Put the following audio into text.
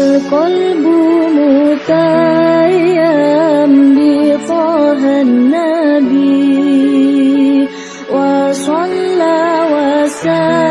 القلب متيم بطه النبي وصلى وسلم